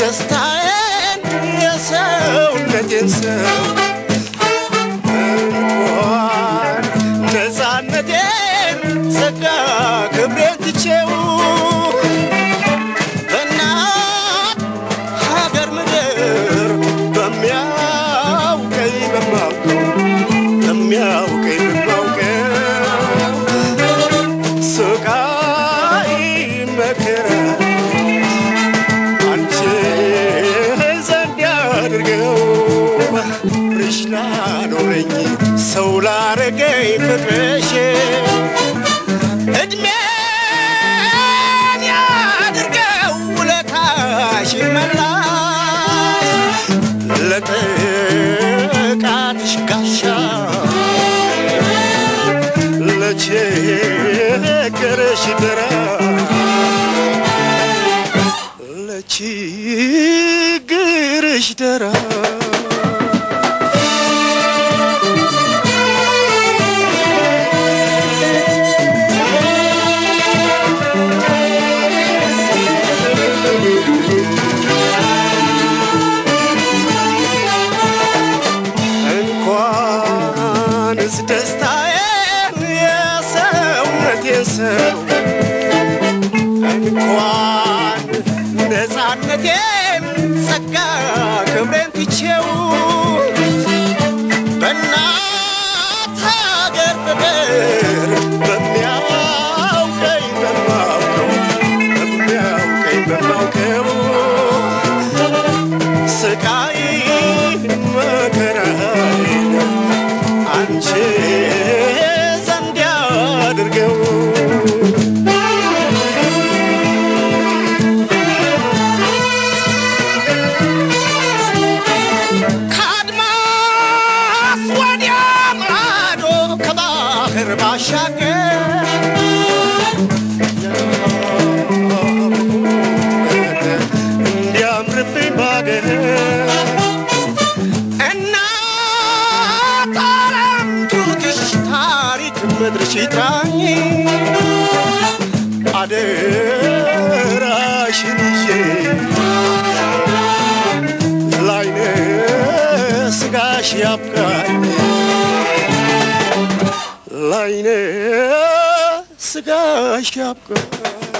ደስታዬን የሰውነቴን ስም እንኳን ነፃነቴን ጸጋ ክብሬን ትቼው በእናት ሀገር ምድር በሚያውቀኝ በማውቀው በሚያውቀኝ በማ ፍቅርሽ ላኖረኝ ሰው ላረገኝ ፍቅርሽ። እድሜን ያድርገው ውለታሽ መላሽ ለጥቃትሽ ጋሻ። ለችግርሽ ደራሽ ለችግርሽ ደራሽ እንኳንስ ደስታዬን የሰውነቴን ሰው እንኳን ነፃነቴን ጸጋ ክብሬን ትቼው ስቃይ መከራዬን አንቺ ዘንድ ያድርገው። ከአድማስ ወዲያ ማዶ ከባህር ባሻገር ምድርሽ ይጥራኝ አደራሽን ይዤ ላይነ ስጋሽ ያብቃኝ። ላይነ ስጋሽ ያብቃኝ